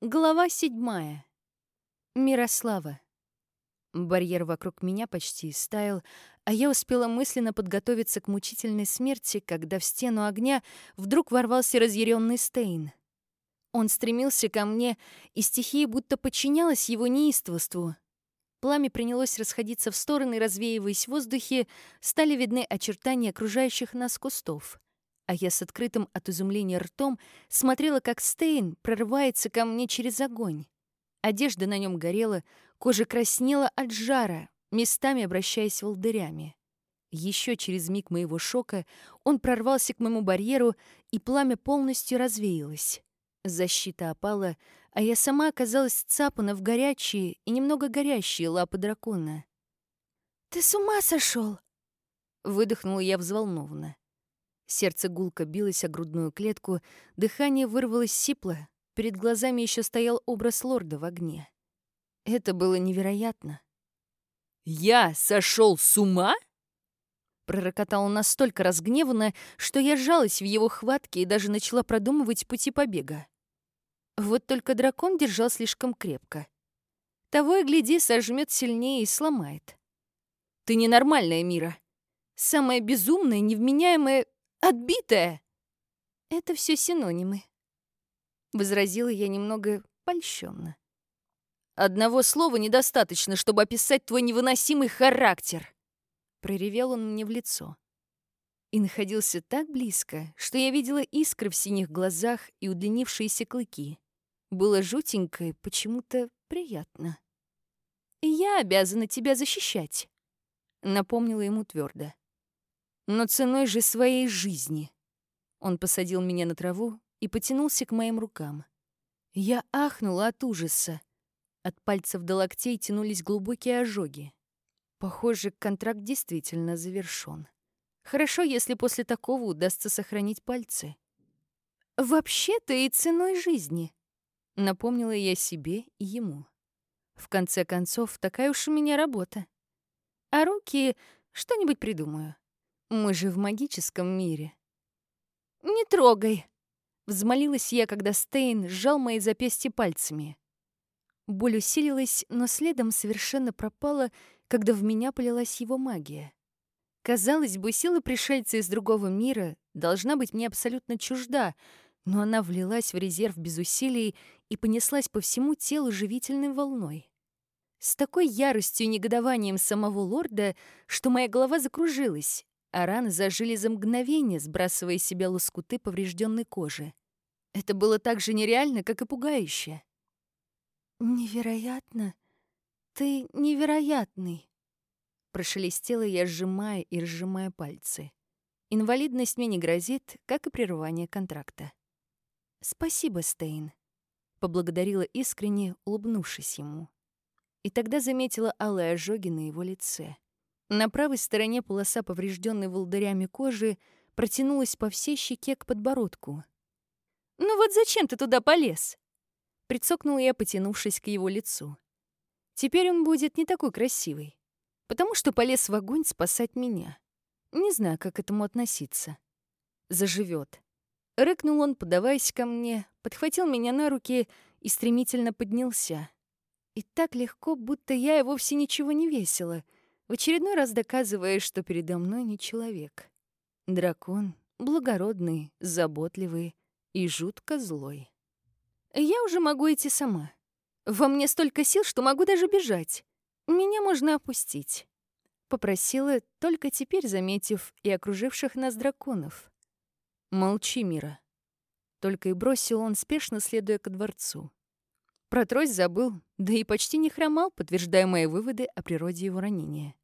Глава седьмая. Мирослава. Барьер вокруг меня почти стаял, а я успела мысленно подготовиться к мучительной смерти, когда в стену огня вдруг ворвался разъяренный Стейн. Он стремился ко мне, и стихия будто подчинялась его неистовству. Пламя принялось расходиться в стороны, развеиваясь в воздухе, стали видны очертания окружающих нас кустов а я с открытым от изумления ртом смотрела, как Стейн прорывается ко мне через огонь. Одежда на нем горела, кожа краснела от жара, местами обращаясь волдырями. Еще через миг моего шока он прорвался к моему барьеру, и пламя полностью развеялось. Защита опала, а я сама оказалась цапана в горячие и немного горящие лапы дракона. «Ты с ума сошел? Выдохнула я взволнованно. Сердце гулко билось о грудную клетку, дыхание вырвалось сипло, перед глазами еще стоял образ лорда в огне. Это было невероятно. «Я сошел с ума?» Пророкотал он настолько разгневанно, что я сжалась в его хватке и даже начала продумывать пути побега. Вот только дракон держал слишком крепко. Того и гляди, сожмет сильнее и сломает. «Ты ненормальная, Мира. Самая безумная, невменяемая Отбитая!» «Это все синонимы», — возразила я немного польщенно. «Одного слова недостаточно, чтобы описать твой невыносимый характер!» Проревел он мне в лицо. И находился так близко, что я видела искры в синих глазах и удлинившиеся клыки. Было жутенько и почему-то приятно. «Я обязана тебя защищать», — напомнила ему твердо но ценой же своей жизни. Он посадил меня на траву и потянулся к моим рукам. Я ахнула от ужаса. От пальцев до локтей тянулись глубокие ожоги. Похоже, контракт действительно завершён. Хорошо, если после такого удастся сохранить пальцы. «Вообще-то и ценой жизни», — напомнила я себе и ему. В конце концов, такая уж у меня работа. А руки что-нибудь придумаю. Мы же в магическом мире. «Не трогай!» — взмолилась я, когда Стейн сжал мои запястья пальцами. Боль усилилась, но следом совершенно пропала, когда в меня полилась его магия. Казалось бы, сила пришельца из другого мира должна быть мне абсолютно чужда, но она влилась в резерв без усилий и понеслась по всему телу живительной волной. С такой яростью и негодованием самого лорда, что моя голова закружилась, а раны зажили за мгновение, сбрасывая из себя лоскуты поврежденной кожи. Это было так же нереально, как и пугающе. «Невероятно! Ты невероятный!» Прошелестела я, сжимая и разжимая пальцы. Инвалидность мне не грозит, как и прерывание контракта. «Спасибо, Стейн», — поблагодарила искренне, улыбнувшись ему. И тогда заметила алые ожоги на его лице. На правой стороне полоса поврежденной волдырями кожи протянулась по всей щеке к подбородку. «Ну вот зачем ты туда полез?» Прицокнула я, потянувшись к его лицу. Теперь он будет не такой красивый, потому что полез в огонь спасать меня. Не знаю, как к этому относиться. Заживет. Рыкнул он, подаваясь ко мне, подхватил меня на руки и стремительно поднялся. И так легко, будто я и вовсе ничего не весила — в очередной раз доказывая, что передо мной не человек. Дракон благородный, заботливый и жутко злой. Я уже могу идти сама. Во мне столько сил, что могу даже бежать. Меня можно опустить. Попросила, только теперь заметив и окруживших нас драконов. «Молчи, Мира». Только и бросил он, спешно следуя ко дворцу. Про трость забыл, да и почти не хромал, подтверждая мои выводы о природе его ранения.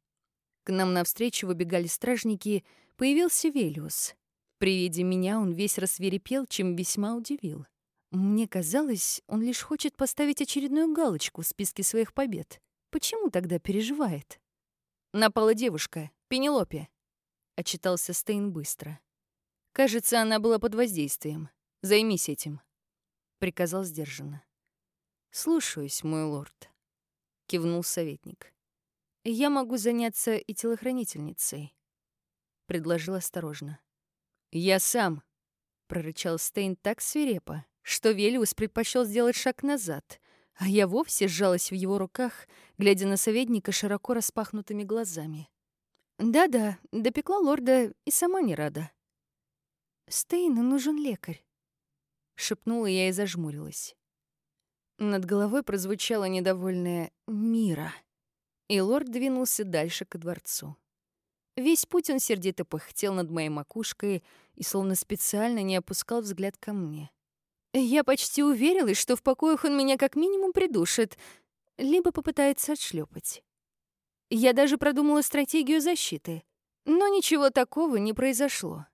К нам навстречу выбегали стражники, появился Велиус. При виде меня он весь рассверепел, чем весьма удивил. Мне казалось, он лишь хочет поставить очередную галочку в списке своих побед. Почему тогда переживает? «Напала девушка, Пенелопе», — отчитался Стейн быстро. «Кажется, она была под воздействием. Займись этим», — приказал сдержанно. «Слушаюсь, мой лорд», — кивнул советник. «Я могу заняться и телохранительницей», — предложил осторожно. «Я сам», — прорычал Стейн так свирепо, что Велиус предпочел сделать шаг назад, а я вовсе сжалась в его руках, глядя на советника широко распахнутыми глазами. Да-да, допекла лорда и сама не рада. «Стейну нужен лекарь», — шепнула я и зажмурилась. Над головой прозвучало недовольное «Мира», и лорд двинулся дальше ко дворцу. Весь путь он сердито пыхтел над моей макушкой и словно специально не опускал взгляд ко мне. Я почти уверилась, что в покоях он меня как минимум придушит, либо попытается отшлепать. Я даже продумала стратегию защиты, но ничего такого не произошло.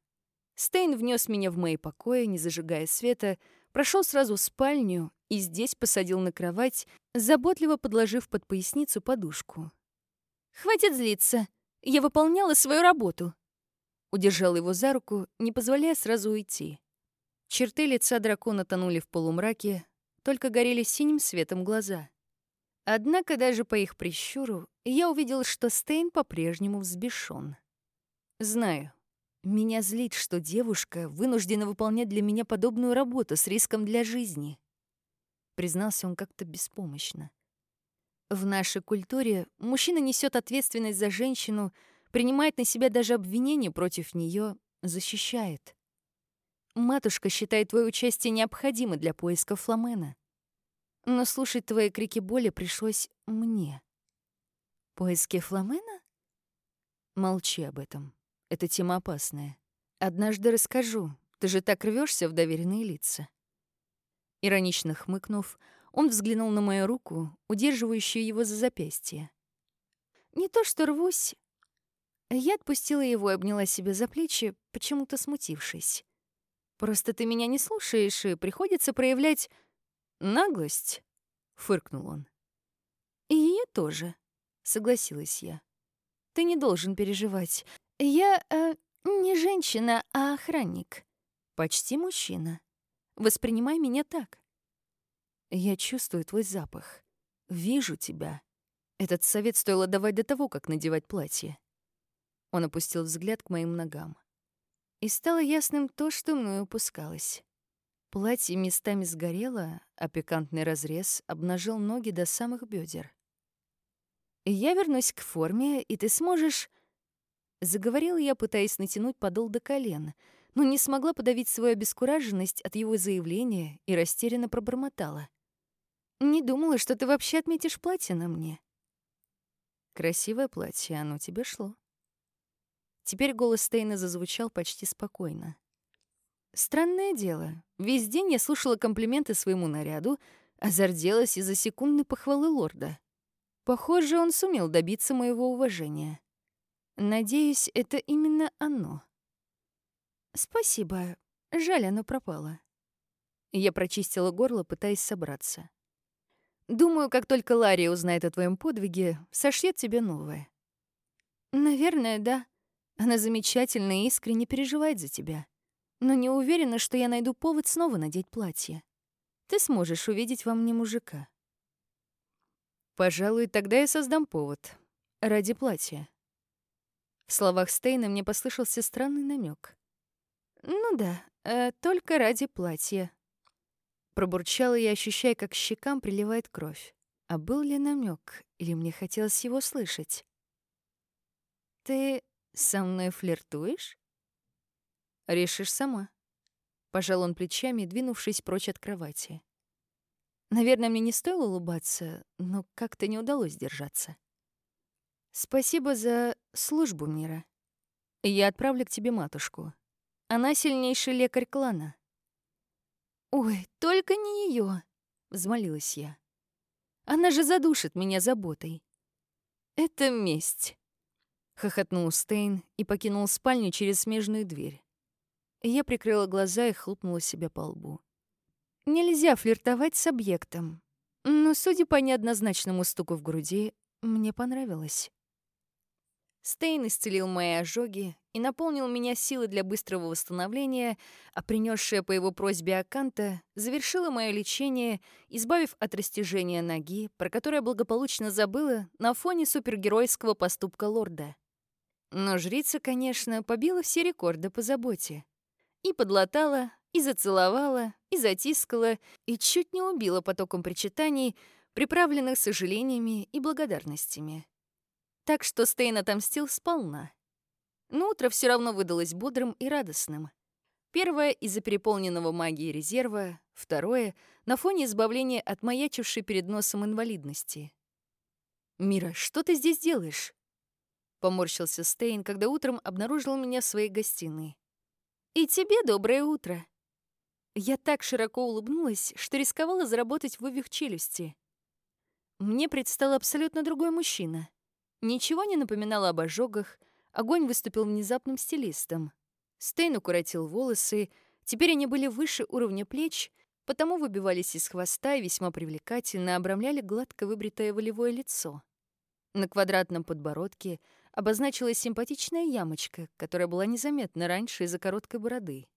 Стейн внес меня в мои покои, не зажигая света, прошел сразу в спальню и здесь посадил на кровать, заботливо подложив под поясницу подушку. «Хватит злиться. Я выполняла свою работу». Удержал его за руку, не позволяя сразу уйти. Черты лица дракона тонули в полумраке, только горели синим светом глаза. Однако даже по их прищуру я увидел, что Стейн по-прежнему взбешен. Знаю, меня злит, что девушка вынуждена выполнять для меня подобную работу с риском для жизни. Признался он как-то беспомощно. В нашей культуре мужчина несет ответственность за женщину, принимает на себя даже обвинения против нее, защищает. Матушка считает твое участие необходимо для поиска Фламена. Но слушать твои крики боли пришлось мне. Поиски Фламена? Молчи об этом. Эта тема опасная. Однажды расскажу. Ты же так рвешься в доверенные лица. Иронично хмыкнув, он взглянул на мою руку, удерживающую его за запястье. Не то что рвусь. Я отпустила его и обняла себя за плечи, почему-то смутившись. Просто ты меня не слушаешь, и приходится проявлять наглость, фыркнул он. И я тоже, согласилась я. Ты не должен переживать. Я э, не женщина, а охранник. Почти мужчина. Воспринимай меня так. Я чувствую твой запах. Вижу тебя. Этот совет стоило давать до того, как надевать платье. Он опустил взгляд к моим ногам. И стало ясным то, что мною упускалось. Платье местами сгорело, а пикантный разрез обнажил ноги до самых бедер. «Я вернусь к форме, и ты сможешь...» Заговорила я, пытаясь натянуть подол до колен, но не смогла подавить свою обескураженность от его заявления и растерянно пробормотала. «Не думала, что ты вообще отметишь платье на мне». «Красивое платье, оно тебе шло». Теперь голос Стейна зазвучал почти спокойно. Странное дело, весь день я слушала комплименты своему наряду, а зарделась из-за секундной похвалы лорда. Похоже, он сумел добиться моего уважения. Надеюсь, это именно оно. Спасибо. Жаль, оно пропало. Я прочистила горло, пытаясь собраться. Думаю, как только Ларри узнает о твоем подвиге, сошьет тебе новое. Наверное, да. Она замечательно и искренне переживает за тебя. Но не уверена, что я найду повод снова надеть платье. Ты сможешь увидеть во мне мужика. Пожалуй, тогда я создам повод. Ради платья. В словах Стейна мне послышался странный намек. «Ну да, э, только ради платья». Пробурчала я, ощущая, как щекам приливает кровь. А был ли намек, или мне хотелось его слышать? «Ты со мной флиртуешь?» «Решишь сама». Пожал он плечами, двинувшись прочь от кровати. Наверное, мне не стоило улыбаться, но как-то не удалось держаться. Спасибо за службу, Мира. Я отправлю к тебе матушку. Она сильнейший лекарь клана. Ой, только не ее, взмолилась я. Она же задушит меня заботой. Это месть. Хохотнул Стейн и покинул спальню через смежную дверь. Я прикрыла глаза и хлопнула себя по лбу. Нельзя флиртовать с объектом. Но, судя по неоднозначному стуку в груди, мне понравилось. Стейн исцелил мои ожоги и наполнил меня силой для быстрого восстановления, а принесшая по его просьбе Аканта завершила мое лечение, избавив от растяжения ноги, про которое благополучно забыла на фоне супергеройского поступка лорда. Но жрица, конечно, побила все рекорды по заботе и подлатала, И зацеловала, и затискала, и чуть не убила потоком причитаний, приправленных сожалениями и благодарностями. Так что Стейн отомстил сполна. Но утро все равно выдалось бодрым и радостным. Первое — из-за переполненного магии резерва, второе — на фоне избавления от маячившей перед носом инвалидности. «Мира, что ты здесь делаешь?» Поморщился Стейн, когда утром обнаружил меня в своей гостиной. «И тебе доброе утро!» Я так широко улыбнулась, что рисковала заработать вывих челюсти. Мне предстал абсолютно другой мужчина. Ничего не напоминало об ожогах, огонь выступил внезапным стилистом. Стейн укоротил волосы, теперь они были выше уровня плеч, потому выбивались из хвоста и весьма привлекательно обрамляли гладко выбритое волевое лицо. На квадратном подбородке обозначилась симпатичная ямочка, которая была незаметна раньше из-за короткой бороды.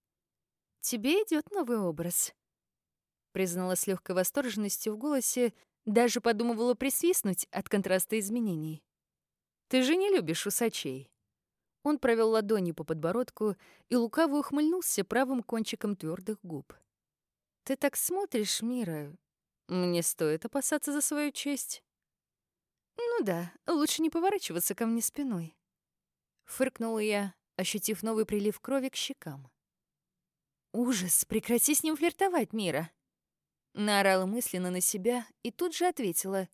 «Тебе идет новый образ», — признала с легкой восторженностью в голосе, даже подумывала присвистнуть от контраста изменений. «Ты же не любишь усачей». Он провел ладонью по подбородку и лукаво ухмыльнулся правым кончиком твердых губ. «Ты так смотришь, Мира. Мне стоит опасаться за свою честь». «Ну да, лучше не поворачиваться ко мне спиной». Фыркнула я, ощутив новый прилив крови к щекам. «Ужас! Прекрати с ним флиртовать, Мира!» Наорала мысленно на себя и тут же ответила.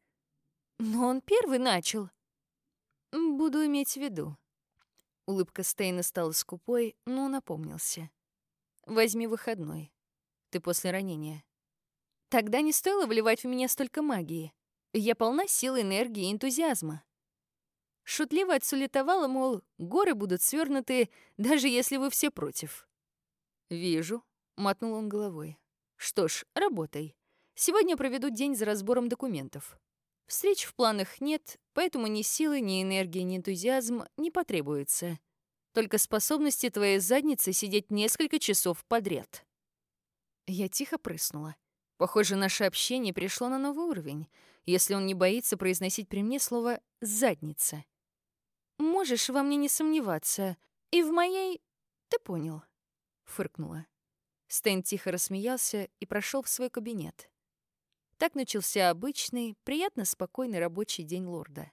«Но он первый начал». «Буду иметь в виду», Улыбка Стейна стала скупой, но он опомнился. «Возьми выходной. Ты после ранения». Тогда не стоило вливать в меня столько магии. Я полна сил, энергии и энтузиазма. Шутливо отсулетовала, мол, горы будут свернуты, даже если вы все против. «Вижу», — мотнул он головой. «Что ж, работай. Сегодня проведу день за разбором документов. Встреч в планах нет, поэтому ни силы, ни энергии, ни энтузиазм не потребуется. Только способности твоей задницы сидеть несколько часов подряд. Я тихо прыснула. Похоже, наше общение пришло на новый уровень, если он не боится произносить при мне слово «задница». Можешь во мне не сомневаться. И в моей... Ты понял. Фыркнула. Стэн тихо рассмеялся и прошел в свой кабинет. Так начался обычный, приятно спокойный рабочий день лорда.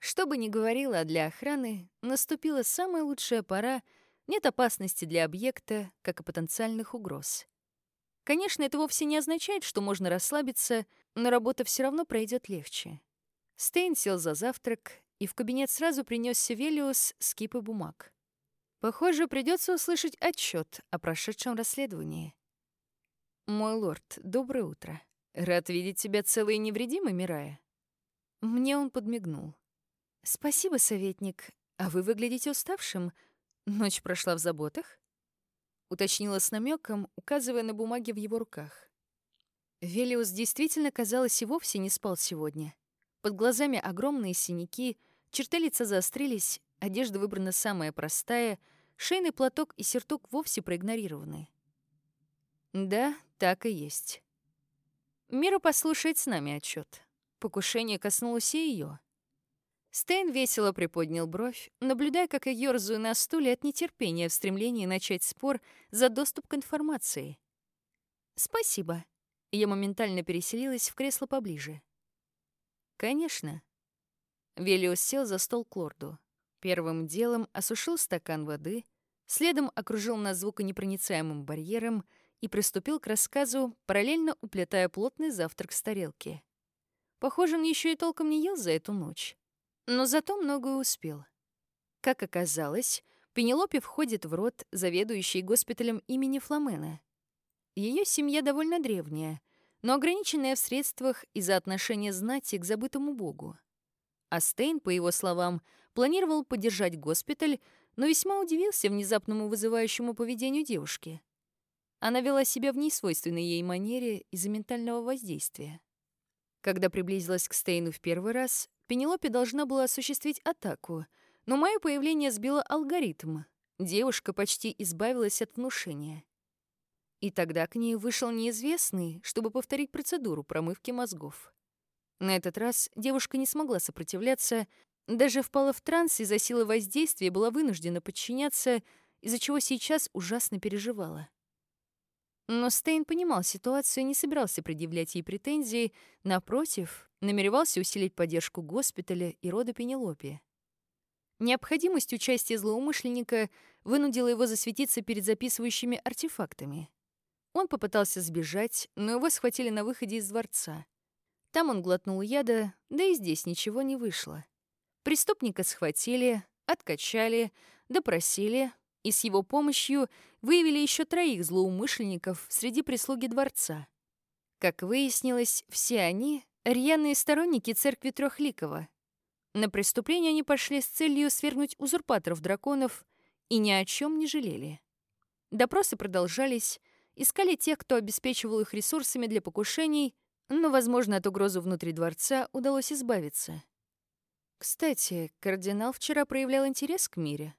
Что бы ни говорила для охраны, наступила самая лучшая пора, нет опасности для объекта, как и потенциальных угроз. Конечно, это вовсе не означает, что можно расслабиться, но работа все равно пройдет легче. Стейн сел за завтрак, и в кабинет сразу принес Севелиус с кипой бумаг. Похоже, придется услышать отчет о прошедшем расследовании. «Мой лорд, доброе утро», Рад видеть тебя целой и невредимой, Мирая. Мне он подмигнул. Спасибо, советник. А вы выглядите уставшим. Ночь прошла в заботах? Уточнила с намеком, указывая на бумаги в его руках. Велиус действительно, казалось, и вовсе не спал сегодня. Под глазами огромные синяки, черты лица заострились, одежда выбрана самая простая, шейный платок и сертук вовсе проигнорированы. Да, так и есть. Мира послушает с нами отчет. Покушение коснулось и ее. Стейн весело приподнял бровь, наблюдая, как я ёрзаю на стуле от нетерпения в стремлении начать спор за доступ к информации. «Спасибо». Я моментально переселилась в кресло поближе. «Конечно». Велиус сел за стол к лорду. Первым делом осушил стакан воды, следом окружил нас звуконепроницаемым барьером — и приступил к рассказу, параллельно уплетая плотный завтрак с тарелки. Похоже, он еще и толком не ел за эту ночь. Но зато многое успел. Как оказалось, Пенелопе входит в род заведующей госпиталем имени Фламена. Ее семья довольно древняя, но ограниченная в средствах из-за отношения знати к забытому богу. А Стейн, по его словам, планировал поддержать госпиталь, но весьма удивился внезапному вызывающему поведению девушки. Она вела себя в несвойственной ей манере из-за ментального воздействия. Когда приблизилась к Стейну в первый раз, Пенелопе должна была осуществить атаку, но мое появление сбило алгоритм. Девушка почти избавилась от внушения. И тогда к ней вышел неизвестный, чтобы повторить процедуру промывки мозгов. На этот раз девушка не смогла сопротивляться, даже впала в транс из-за силы воздействия была вынуждена подчиняться, из-за чего сейчас ужасно переживала. Но Стейн понимал ситуацию и не собирался предъявлять ей претензии, напротив, намеревался усилить поддержку госпиталя и рода Пенелопи. Необходимость участия злоумышленника вынудила его засветиться перед записывающими артефактами. Он попытался сбежать, но его схватили на выходе из дворца. Там он глотнул яда, да и здесь ничего не вышло. Преступника схватили, откачали, допросили, и с его помощью выявили еще троих злоумышленников среди прислуги дворца. Как выяснилось, все они — рьяные сторонники церкви Трехликова. На преступление они пошли с целью свергнуть узурпаторов драконов и ни о чем не жалели. Допросы продолжались, искали тех, кто обеспечивал их ресурсами для покушений, но, возможно, от угрозы внутри дворца удалось избавиться. Кстати, кардинал вчера проявлял интерес к мире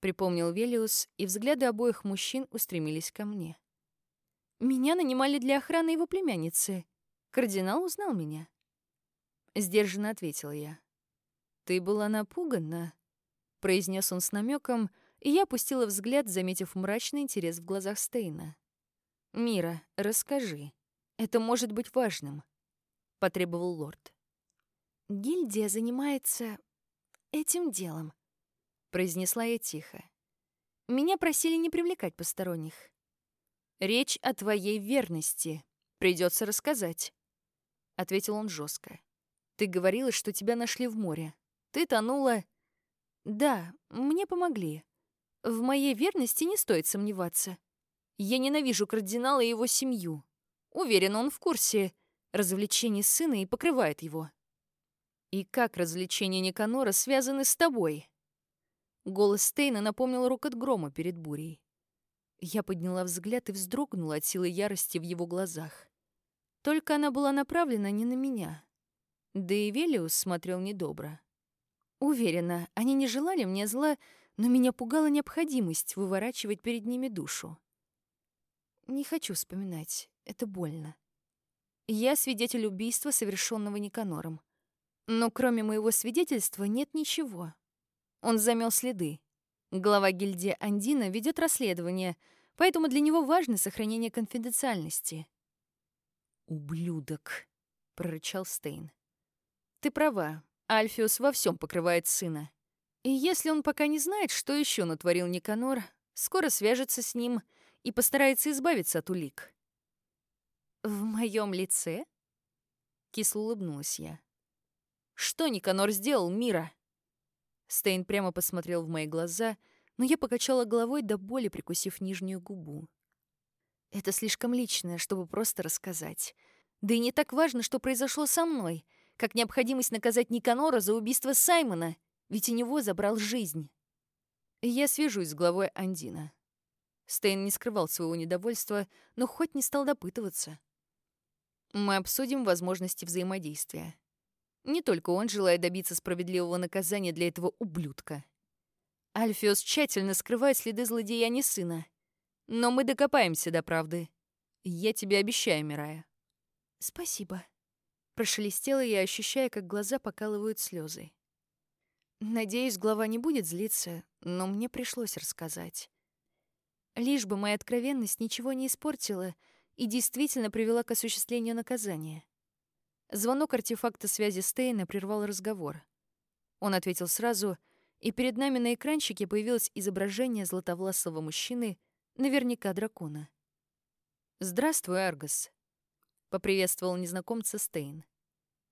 припомнил Велиус, и взгляды обоих мужчин устремились ко мне. Меня нанимали для охраны его племянницы. Кардинал узнал меня. Сдержанно ответила я. Ты была напугана, произнес он с намеком, и я опустила взгляд, заметив мрачный интерес в глазах Стейна. Мира, расскажи. Это может быть важным, потребовал лорд. Гильдия занимается этим делом, произнесла я тихо. Меня просили не привлекать посторонних. Речь о твоей верности. Придется рассказать, ответил он жестко. Ты говорила, что тебя нашли в море. Ты тонула. Да, мне помогли. В моей верности не стоит сомневаться. Я ненавижу кардинала и его семью. Уверен, он в курсе развлечений сына и покрывает его. И как развлечения Никанора связаны с тобой? Голос Стейна напомнил рокот грома перед бурей. Я подняла взгляд и вздрогнула от силы ярости в его глазах. Только она была направлена не на меня. Да и Велиус смотрел недобро. Уверена, они не желали мне зла, но меня пугала необходимость выворачивать перед ними душу. Не хочу вспоминать, это больно. Я свидетель убийства, совершенного Никанором. Но кроме моего свидетельства нет ничего. Он замел следы. Глава гильдии Андина ведет расследование, поэтому для него важно сохранение конфиденциальности. «Ублюдок», — прорычал Стейн. «Ты права, Альфиус во всем покрывает сына. И если он пока не знает, что еще натворил Никанор, скоро свяжется с ним и постарается избавиться от улик». «В моем лице?» — кисло улыбнулась я. «Что Никанор сделал, Мира?» Стейн прямо посмотрел в мои глаза, но я покачала головой до боли, прикусив нижнюю губу. Это слишком личное, чтобы просто рассказать. Да и не так важно, что произошло со мной, как необходимость наказать Никанора за убийство Саймона, ведь у него забрал жизнь. Я свяжусь с главой Андина. Стейн не скрывал своего недовольства, но хоть не стал допытываться. Мы обсудим возможности взаимодействия. Не только он желает добиться справедливого наказания для этого ублюдка. Альфиос тщательно скрывает следы злодеяния сына. Но мы докопаемся до правды. Я тебе обещаю, Мирая. Спасибо. Прошелестела я, ощущая, как глаза покалывают слезы. Надеюсь, глава не будет злиться, но мне пришлось рассказать. Лишь бы моя откровенность ничего не испортила и действительно привела к осуществлению наказания. Звонок артефакта связи Стейна прервал разговор. Он ответил сразу, и перед нами на экранчике появилось изображение златовласого мужчины, наверняка дракона. «Здравствуй, Аргос», — поприветствовал незнакомца Стейн.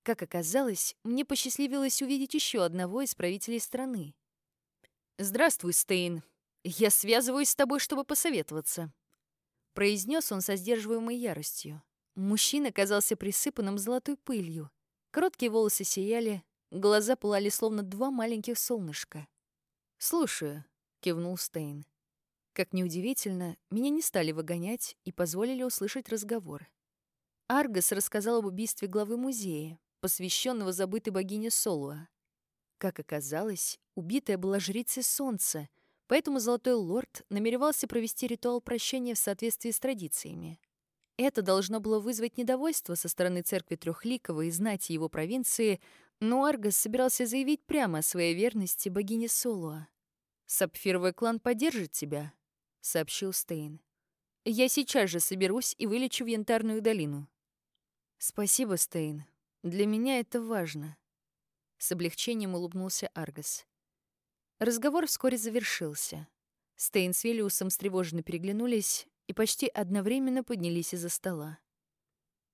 Как оказалось, мне посчастливилось увидеть еще одного из правителей страны. «Здравствуй, Стейн. Я связываюсь с тобой, чтобы посоветоваться», — произнес он со сдерживаемой яростью. Мужчина казался присыпанным золотой пылью. Короткие волосы сияли, глаза пылали словно два маленьких солнышка. «Слушаю», — кивнул Стейн. Как неудивительно, меня не стали выгонять и позволили услышать разговор. Аргос рассказал об убийстве главы музея, посвященного забытой богине Солуа. Как оказалось, убитая была жрицей солнца, поэтому Золотой Лорд намеревался провести ритуал прощения в соответствии с традициями. Это должно было вызвать недовольство со стороны церкви Трехликова и знати его провинции, но Аргос собирался заявить прямо о своей верности богине Солуа. «Сапфировый клан поддержит тебя», — сообщил Стейн. Я сейчас же соберусь и вылечу в Янтарную долину. Спасибо, Стейн. Для меня это важно. С облегчением улыбнулся Аргас. Разговор вскоре завершился. Стейн с Велиусом встревоженно переглянулись и почти одновременно поднялись из-за стола.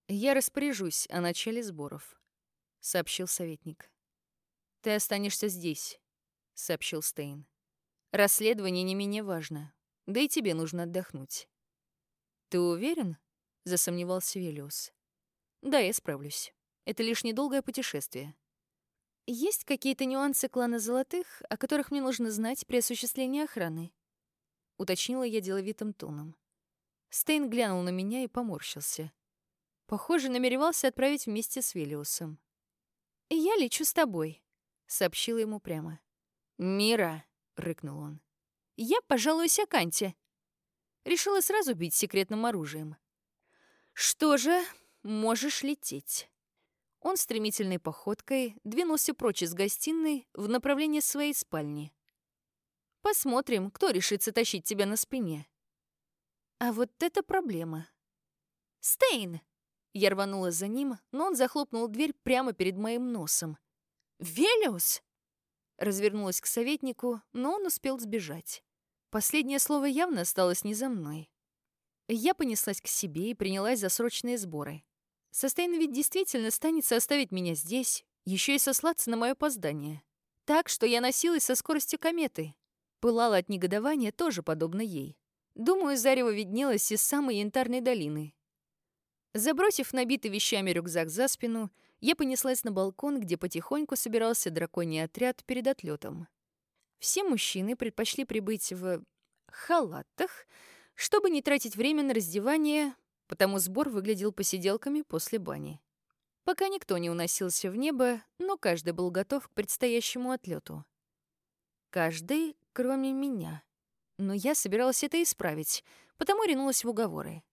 «Я распоряжусь о начале сборов», — сообщил советник. «Ты останешься здесь», — сообщил Стейн. «Расследование не менее важно, да и тебе нужно отдохнуть». «Ты уверен?» — засомневался Велиус. «Да, я справлюсь. Это лишь недолгое путешествие». «Есть какие-то нюансы клана Золотых, о которых мне нужно знать при осуществлении охраны?» — уточнила я деловитым тоном. Стейн глянул на меня и поморщился. Похоже, намеревался отправить вместе с Велиусом. «Я лечу с тобой», — сообщила ему прямо. «Мира», — рыкнул он. «Я пожалуюсь Аканте». Решила сразу бить секретным оружием. «Что же, можешь лететь». Он стремительной походкой двинулся прочь из гостиной в направлении своей спальни. «Посмотрим, кто решится тащить тебя на спине». А вот это проблема. «Стейн!» Я рванула за ним, но он захлопнул дверь прямо перед моим носом. «Велиус!» Развернулась к советнику, но он успел сбежать. Последнее слово явно осталось не за мной. Я понеслась к себе и принялась за срочные сборы. Состейн ведь действительно станется оставить меня здесь, еще и сослаться на мое опоздание. Так что я носилась со скоростью кометы. Пылала от негодования тоже подобно ей. Думаю, зарево виднелось из самой янтарной долины. Забросив набитый вещами рюкзак за спину, я понеслась на балкон, где потихоньку собирался драконий отряд перед отлетом. Все мужчины предпочли прибыть в халатах, чтобы не тратить время на раздевание, потому сбор выглядел посиделками после бани. Пока никто не уносился в небо, но каждый был готов к предстоящему отлету. Каждый, кроме меня. Но я собиралась это исправить, потому ринулась в уговоры.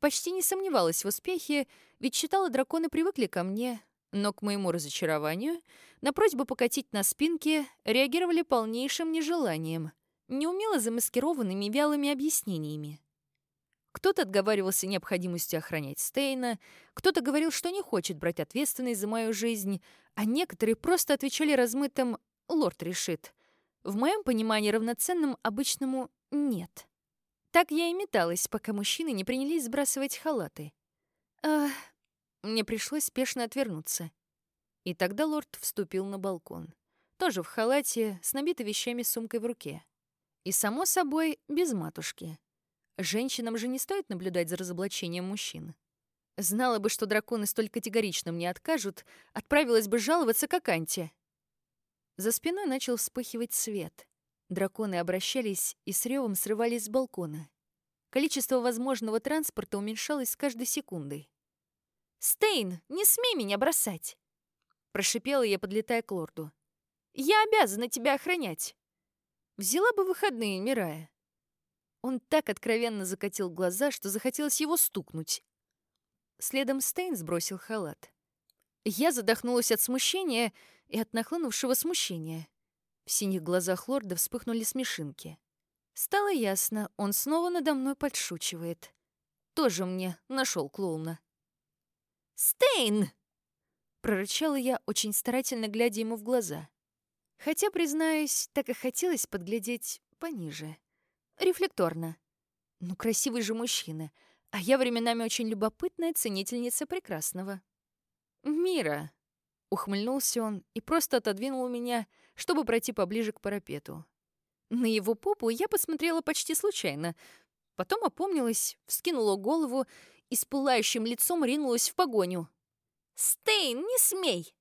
Почти не сомневалась в успехе, ведь считала, драконы привыкли ко мне, но, к моему разочарованию, на просьбу покатить на спинке реагировали полнейшим нежеланием, неумело замаскированными вялыми объяснениями. Кто-то отговаривался необходимостью охранять Стейна, кто-то говорил, что не хочет брать ответственность за мою жизнь, а некоторые просто отвечали размытым «лорд решит», в моем понимании равноценным обычному «нет». Так я и металась, пока мужчины не принялись сбрасывать халаты. Ах, мне пришлось спешно отвернуться. И тогда лорд вступил на балкон. Тоже в халате, с набитой вещами сумкой в руке. И, само собой, без матушки. Женщинам же не стоит наблюдать за разоблачением мужчин. Знала бы, что драконы столь категорично мне откажут, отправилась бы жаловаться к Анте. За спиной начал вспыхивать свет. Драконы обращались и с ревом срывались с балкона. Количество возможного транспорта уменьшалось с каждой секундой. «Стейн, не смей меня бросать!» Прошипела я, подлетая к лорду. «Я обязана тебя охранять!» Взяла бы выходные, Мирая. Он так откровенно закатил глаза, что захотелось его стукнуть. Следом Стейн сбросил халат. Я задохнулась от смущения и от нахлынувшего смущения. В синих глазах лорда вспыхнули смешинки. Стало ясно, он снова надо мной подшучивает. Тоже мне нашел клоуна. «Стейн!» — прорычала я, очень старательно глядя ему в глаза. Хотя, признаюсь, так и хотелось подглядеть пониже. Рефлекторно. Ну, красивый же мужчина, а я временами очень любопытная ценительница прекрасного. «Мира!» Ухмыльнулся он и просто отодвинул меня, чтобы пройти поближе к парапету. На его попу я посмотрела почти случайно. Потом опомнилась, вскинула голову и с пылающим лицом ринулась в погоню. «Стейн, не смей!»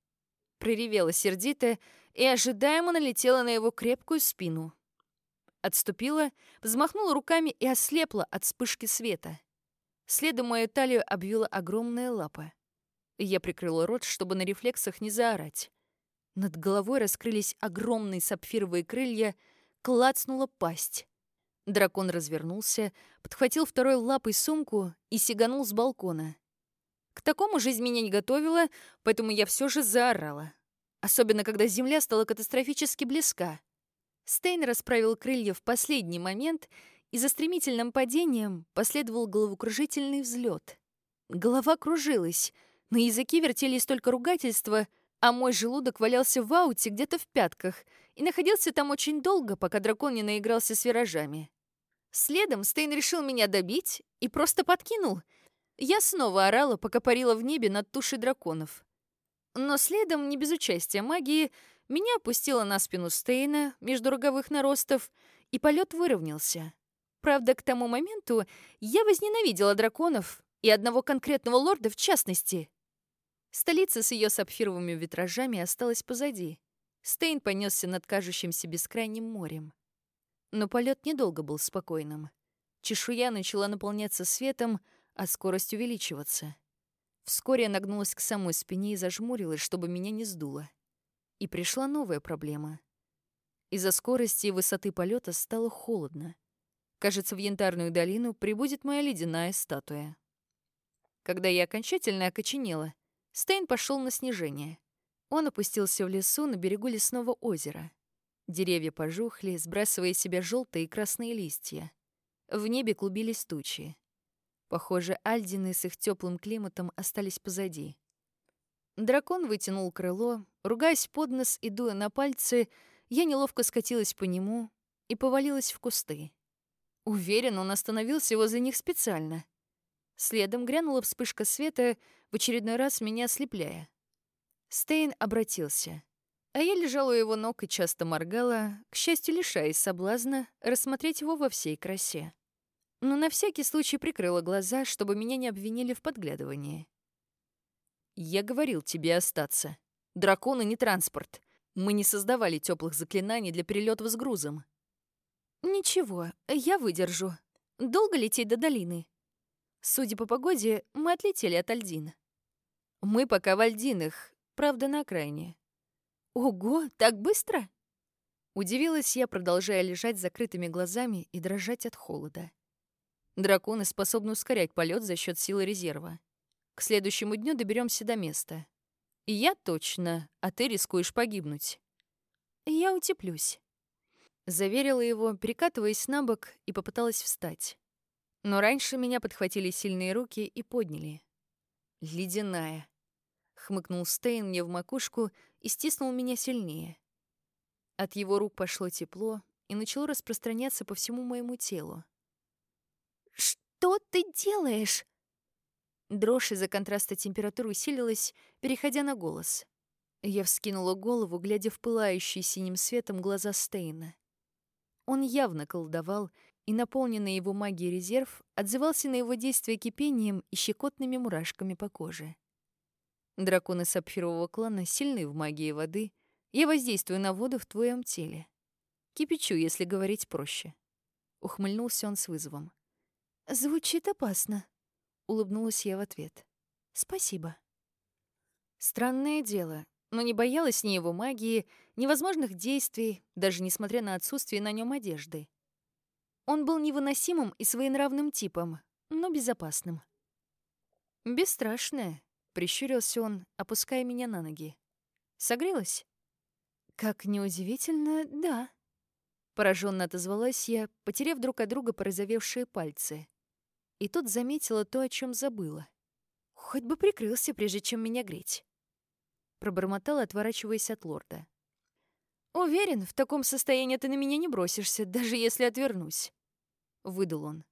Проревела сердито и ожидаемо налетела на его крепкую спину. Отступила, взмахнула руками и ослепла от вспышки света. Следом мою талию обвила огромная лапа. Я прикрыла рот, чтобы на рефлексах не заорать. Над головой раскрылись огромные сапфировые крылья, клацнула пасть. Дракон развернулся, подхватил второй лапой сумку и сиганул с балкона. К такому жизнь меня не готовила, поэтому я все же заорала. Особенно, когда земля стала катастрофически близка. Стейн расправил крылья в последний момент и за стремительным падением последовал головокружительный взлет. Голова кружилась, на языке вертелись только ругательства, а мой желудок валялся в ауте где-то в пятках и находился там очень долго, пока дракон не наигрался с виражами. Следом Стейн решил меня добить и просто подкинул. Я снова орала, пока парила в небе над тушей драконов. Но следом, не без участия магии, меня опустило на спину Стейна между роговых наростов, и полет выровнялся. Правда, к тому моменту я возненавидела драконов и одного конкретного лорда в частности. Столица с ее сапфировыми витражами осталась позади. Стейн понесся над кажущимся бескрайним морем. Но полет недолго был спокойным. Чешуя начала наполняться светом, а скорость увеличиваться. Вскоре я нагнулась к самой спине и зажмурилась, чтобы меня не сдуло. И пришла новая проблема. Из-за скорости и высоты полета стало холодно. Кажется, в Янтарную долину прибудет моя ледяная статуя. Когда я окончательно окоченела, Стейн пошел на снижение. Он опустился в лесу на берегу лесного озера. Деревья пожухли, сбрасывая из себя желтые и красные листья. В небе клубились тучи. Похоже, Альдины с их теплым климатом остались позади. Дракон вытянул крыло, ругаясь под нос и дуя на пальцы, я неловко скатилась по нему и повалилась в кусты. Уверен, он остановился возле них специально. Следом грянула вспышка света, в очередной раз меня ослепляя. Стейн обратился. А я лежала у его ног и часто моргала, к счастью, лишаясь соблазна рассмотреть его во всей красе. Но на всякий случай прикрыла глаза, чтобы меня не обвинили в подглядывании. «Я говорил тебе остаться. Драконы не транспорт. Мы не создавали теплых заклинаний для перелетов с грузом». «Ничего, я выдержу. Долго лететь до долины?» Судя по погоде, мы отлетели от Альдин. Мы пока в Альдинах, правда, на окраине. Ого, так быстро? Удивилась я, продолжая лежать с закрытыми глазами и дрожать от холода. Драконы способны ускорять полет за счет силы резерва. К следующему дню доберемся до места. И я точно, а ты рискуешь погибнуть. Я утеплюсь. Заверила его, перекатываясь на бок, и попыталась встать. Но раньше меня подхватили сильные руки и подняли. «Ледяная», — хмыкнул Стейн мне в макушку и стиснул меня сильнее. От его рук пошло тепло и начало распространяться по всему моему телу. «Что ты делаешь?» Дрожь из-за контраста температуры усилилась, переходя на голос. Я вскинула голову, глядя в пылающие синим светом глаза Стейна. Он явно колдовал, и наполненный его магией резерв отзывался на его действия кипением и щекотными мурашками по коже. Драконы сапфирового клана сильны в магии воды. Я воздействую на воду в твоем теле. Кипячу, если говорить проще. Ухмыльнулся он с вызовом. «Звучит опасно», — улыбнулась я в ответ. «Спасибо». Странное дело, но не боялась ни его магии, ни возможных действий, даже несмотря на отсутствие на нем одежды. Он был невыносимым и своенравным типом, но безопасным. «Бесстрашная», — прищурился он, опуская меня на ноги. «Согрелась?» «Как неудивительно, да», — пораженно отозвалась я, потеряв друг от друга порозовевшие пальцы. И тут заметила то, о чем забыла. «Хоть бы прикрылся, прежде чем меня греть», — пробормотала, отворачиваясь от лорда. «Уверен, в таком состоянии ты на меня не бросишься, даже если отвернусь» выдал он.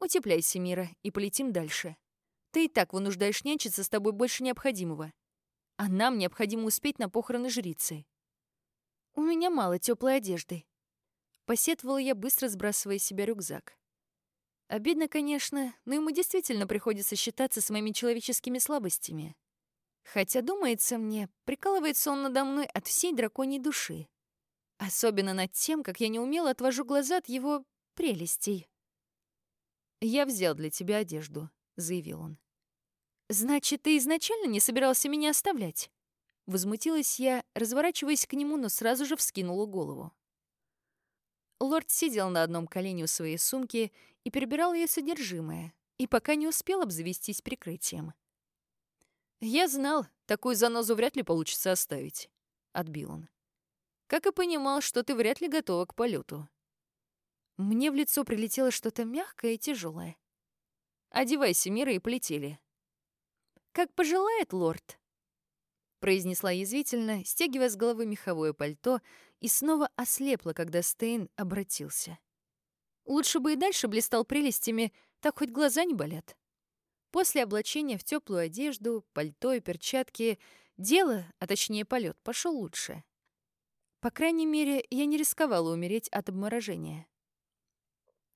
«Утепляйся, Мира, и полетим дальше. Ты и так вынуждаешь нянчиться с тобой больше необходимого. А нам необходимо успеть на похороны жрицы». «У меня мало теплой одежды», — посетовала я, быстро сбрасывая с себя рюкзак. Обидно, конечно, но ему действительно приходится считаться с моими человеческими слабостями. Хотя, думается мне, прикалывается он надо мной от всей драконьей души. Особенно над тем, как я неумело отвожу глаза от его прелестей. «Я взял для тебя одежду», — заявил он. «Значит, ты изначально не собирался меня оставлять?» Возмутилась я, разворачиваясь к нему, но сразу же вскинула голову. Лорд сидел на одном колене у своей сумки и перебирал ее содержимое, и пока не успел обзавестись прикрытием. «Я знал, такую занозу вряд ли получится оставить», — отбил он. «Как и понимал, что ты вряд ли готова к полету. Мне в лицо прилетело что-то мягкое и тяжелое. «Одевайся, Мира, и полетели». «Как пожелает лорд», — произнесла язвительно, стягивая с головы меховое пальто, и снова ослепла, когда Стейн обратился. Лучше бы и дальше блистал прелестями, так хоть глаза не болят. После облачения в теплую одежду, пальто и перчатки дело, а точнее полет, пошел лучше. По крайней мере, я не рисковала умереть от обморожения.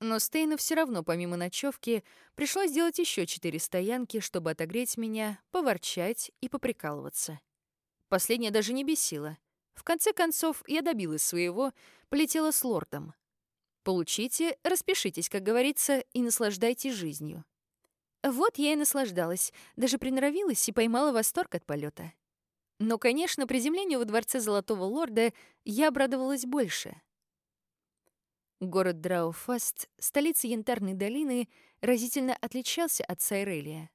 Но Стейну все равно, помимо ночевки, пришлось сделать еще четыре стоянки, чтобы отогреть меня, поворчать и поприкалываться. Последнее даже не бесило. В конце концов, я добилась своего, полетела с лордом. Получите, распишитесь, как говорится, и наслаждайтесь жизнью. Вот я и наслаждалась, даже приноровилась и поймала восторг от полета. Но, конечно, приземлению во дворце Золотого Лорда я обрадовалась больше. Город Драуфаст, столица Янтарной долины, разительно отличался от Сайрелия.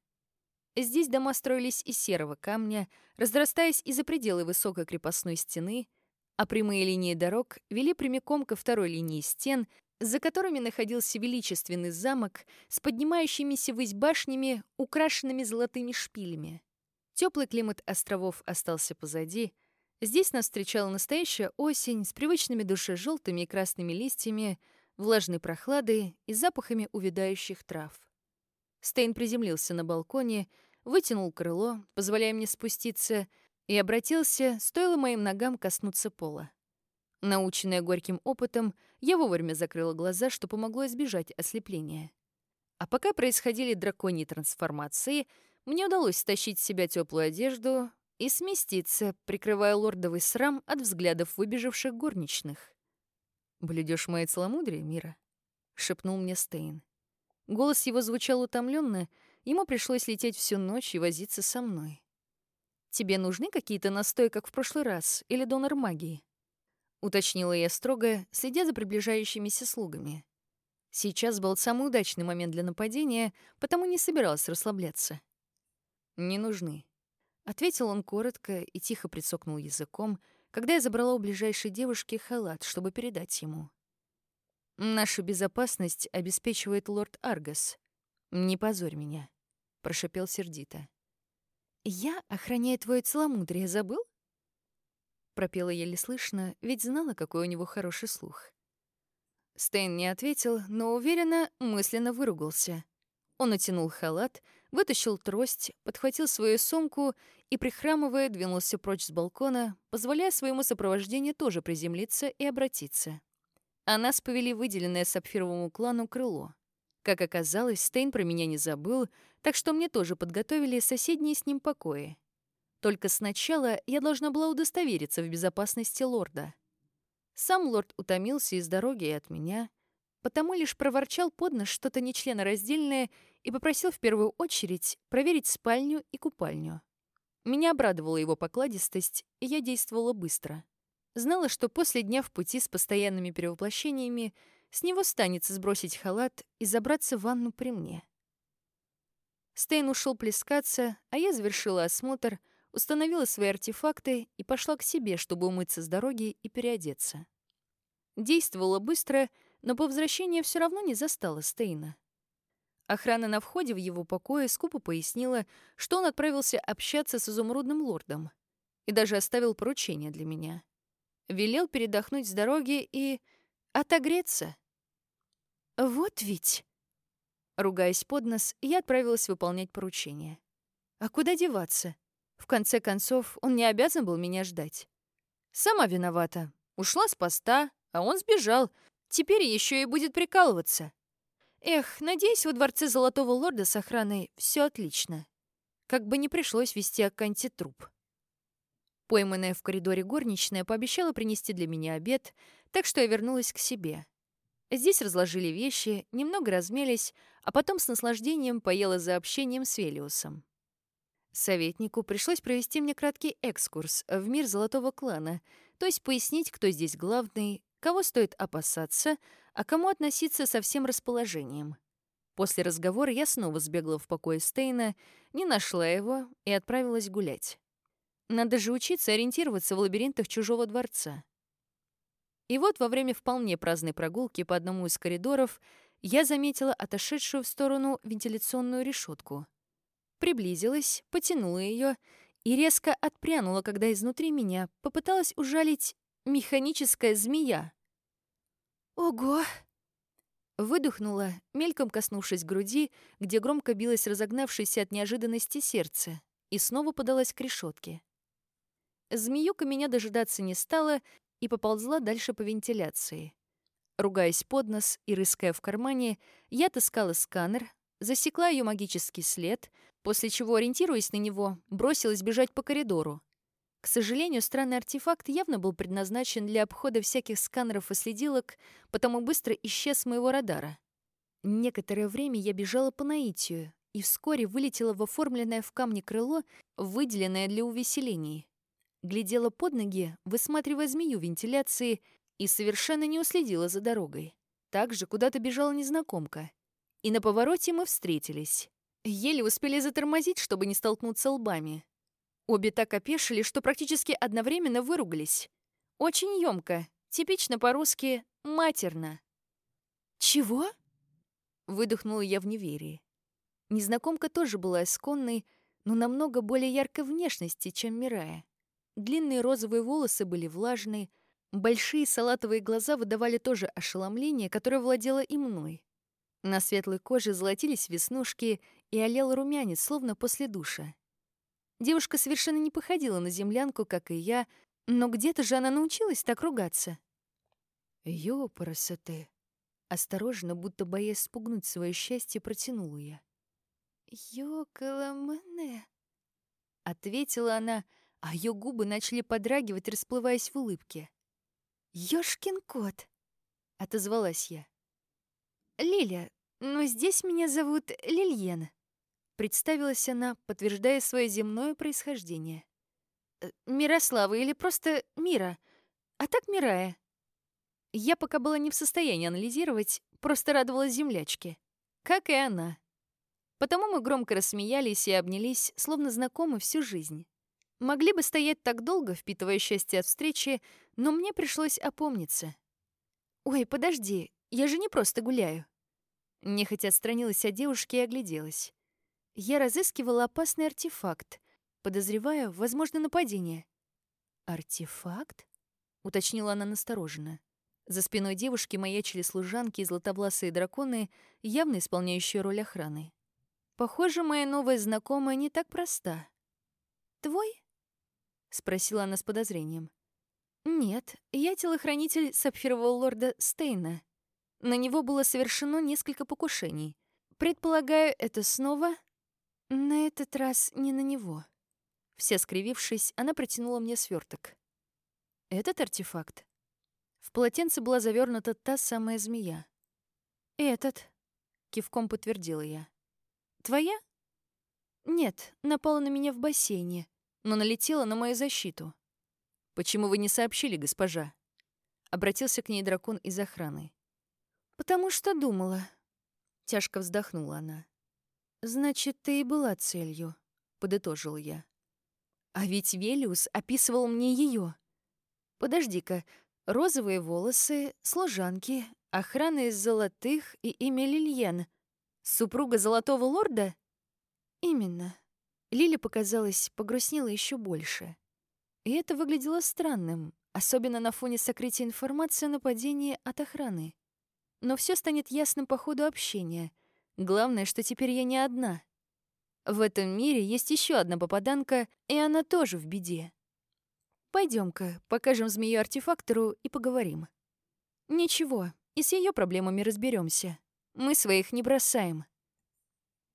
Здесь дома строились из серого камня, разрастаясь из-за пределы высокой крепостной стены, а прямые линии дорог вели прямиком ко второй линии стен, за которыми находился величественный замок с поднимающимися ввысь башнями, украшенными золотыми шпилями. Теплый климат островов остался позади — Здесь нас встречала настоящая осень с привычными душе желтыми и красными листьями, влажной прохладой и запахами увядающих трав. Стейн приземлился на балконе, вытянул крыло, позволяя мне спуститься, и обратился, стоило моим ногам коснуться пола. Наученная горьким опытом, я вовремя закрыла глаза, что помогло избежать ослепления. А пока происходили драконьи трансформации, мне удалось стащить с себя теплую одежду, и сместиться, прикрывая лордовый срам от взглядов выбежавших горничных. «Блюдёшь мои целомудрие, Мира?» — шепнул мне Стейн. Голос его звучал утомленно, ему пришлось лететь всю ночь и возиться со мной. «Тебе нужны какие-то настои, как в прошлый раз, или донор магии?» — уточнила я строго, следя за приближающимися слугами. Сейчас был самый удачный момент для нападения, потому не собиралась расслабляться. «Не нужны», Ответил он коротко и тихо прицокнул языком, когда я забрала у ближайшей девушки халат, чтобы передать ему. «Нашу безопасность обеспечивает лорд Аргас. Не позорь меня», — прошипел сердито. «Я, охраняя твое целомудрие, забыл?» Пропела еле слышно, ведь знала, какой у него хороший слух. Стейн не ответил, но уверенно мысленно выругался. Он натянул халат, вытащил трость, подхватил свою сумку и, прихрамывая, двинулся прочь с балкона, позволяя своему сопровождению тоже приземлиться и обратиться. А нас повели выделенное сапфировому клану крыло. Как оказалось, Стейн про меня не забыл, так что мне тоже подготовили соседние с ним покои. Только сначала я должна была удостовериться в безопасности лорда. Сам лорд утомился из дороги и от меня, потому лишь проворчал под нос что-то нечленораздельное и попросил в первую очередь проверить спальню и купальню. Меня обрадовала его покладистость, и я действовала быстро. Знала, что после дня в пути с постоянными перевоплощениями с него станется сбросить халат и забраться в ванну при мне. Стейн ушел плескаться, а я завершила осмотр, установила свои артефакты и пошла к себе, чтобы умыться с дороги и переодеться. Действовала быстро, но по возвращении все равно не застала Стейна. Охрана на входе в его покое скупо пояснила, что он отправился общаться с изумрудным лордом и даже оставил поручение для меня. Велел передохнуть с дороги и отогреться. «Вот ведь...» Ругаясь под нос, я отправилась выполнять поручение. А куда деваться? В конце концов, он не обязан был меня ждать. Сама виновата. Ушла с поста, а он сбежал. Теперь еще и будет прикалываться. Эх, надеюсь, во дворце Золотого Лорда с охраной все отлично. Как бы не пришлось вести Аканти труп. Пойманная в коридоре горничная пообещала принести для меня обед, так что я вернулась к себе. Здесь разложили вещи, немного размелись, а потом с наслаждением поела за общением с Велиусом. Советнику пришлось провести мне краткий экскурс в мир Золотого Клана, то есть пояснить, кто здесь главный, кого стоит опасаться, а кому относиться со всем расположением. После разговора я снова сбегла в покой Стейна, не нашла его и отправилась гулять. Надо же учиться ориентироваться в лабиринтах чужого дворца. И вот во время вполне праздной прогулки по одному из коридоров я заметила отошедшую в сторону вентиляционную решетку. Приблизилась, потянула ее и резко отпрянула, когда изнутри меня попыталась ужалить механическая змея. «Ого!» Выдохнула, мельком коснувшись груди, где громко билось разогнавшееся от неожиданности сердце, и снова подалась к решетке. Змеюка меня дожидаться не стала и поползла дальше по вентиляции. Ругаясь под нос и рыская в кармане, я таскала сканер, засекла ее магический след, после чего, ориентируясь на него, бросилась бежать по коридору. К сожалению, странный артефакт явно был предназначен для обхода всяких сканеров и следилок, потому быстро исчез с моего радара. Некоторое время я бежала по наитию и вскоре вылетела в оформленное в камне крыло, выделенное для увеселений. Глядела под ноги, высматривая змею вентиляции, и совершенно не уследила за дорогой. Также куда-то бежала незнакомка. И на повороте мы встретились. Еле успели затормозить, чтобы не столкнуться лбами. Обе так опешили, что практически одновременно выругались. Очень ёмко, типично по-русски «матерно». «Чего?» — выдохнула я в неверии. Незнакомка тоже была исконной, но намного более яркой внешности, чем Мирая. Длинные розовые волосы были влажные, большие салатовые глаза выдавали тоже ошеломление, которое владело и мной. На светлой коже золотились веснушки и олел румянец, словно после душа. Девушка совершенно не походила на землянку, как и я, но где-то же она научилась так ругаться. «Ёпрасоте!» Осторожно, будто боясь спугнуть свое счастье, протянула я. «Ёкаламане!» Ответила она, а ее губы начали подрагивать, расплываясь в улыбке. «Ёшкин кот!» — отозвалась я. «Лиля, но здесь меня зовут Лильен», Представилась она, подтверждая свое земное происхождение. «Э, «Мирослава или просто Мира, а так Мирая». Я пока была не в состоянии анализировать, просто радовалась землячке. Как и она. Потому мы громко рассмеялись и обнялись, словно знакомы всю жизнь. Могли бы стоять так долго, впитывая счастье от встречи, но мне пришлось опомниться. «Ой, подожди, я же не просто гуляю». Нехотя отстранилась от девушки и огляделась. Я разыскивала опасный артефакт, подозревая, возможно, нападение. «Артефакт?» — уточнила она настороженно. За спиной девушки маячили служанки и златобласые драконы, явно исполняющие роль охраны. Похоже, моя новая знакомая не так проста. «Твой?» — спросила она с подозрением. «Нет, я телохранитель сапфирового лорда Стейна. На него было совершено несколько покушений. Предполагаю, это снова на этот раз не на него. Вся скривившись, она протянула мне сверток. Этот артефакт. В полотенце была завернута та самая змея. Этот, кивком подтвердила я. Твоя? Нет, напала на меня в бассейне, но налетела на мою защиту. Почему вы не сообщили, госпожа? Обратился к ней дракон из охраны. Потому что думала. Тяжко вздохнула она. «Значит, ты и была целью», — подытожил я. А ведь Велиус описывал мне ее. Подожди-ка, розовые волосы, служанки, охрана из золотых и имя Лильен. Супруга золотого лорда? Именно. Лили, показалось, погрустнела еще больше. И это выглядело странным, особенно на фоне сокрытия информации о нападении от охраны. Но все станет ясным по ходу общения — Главное, что теперь я не одна. В этом мире есть еще одна попаданка, и она тоже в беде. Пойдем-ка, покажем змею артефактору и поговорим. Ничего, и с ее проблемами разберемся. Мы своих не бросаем.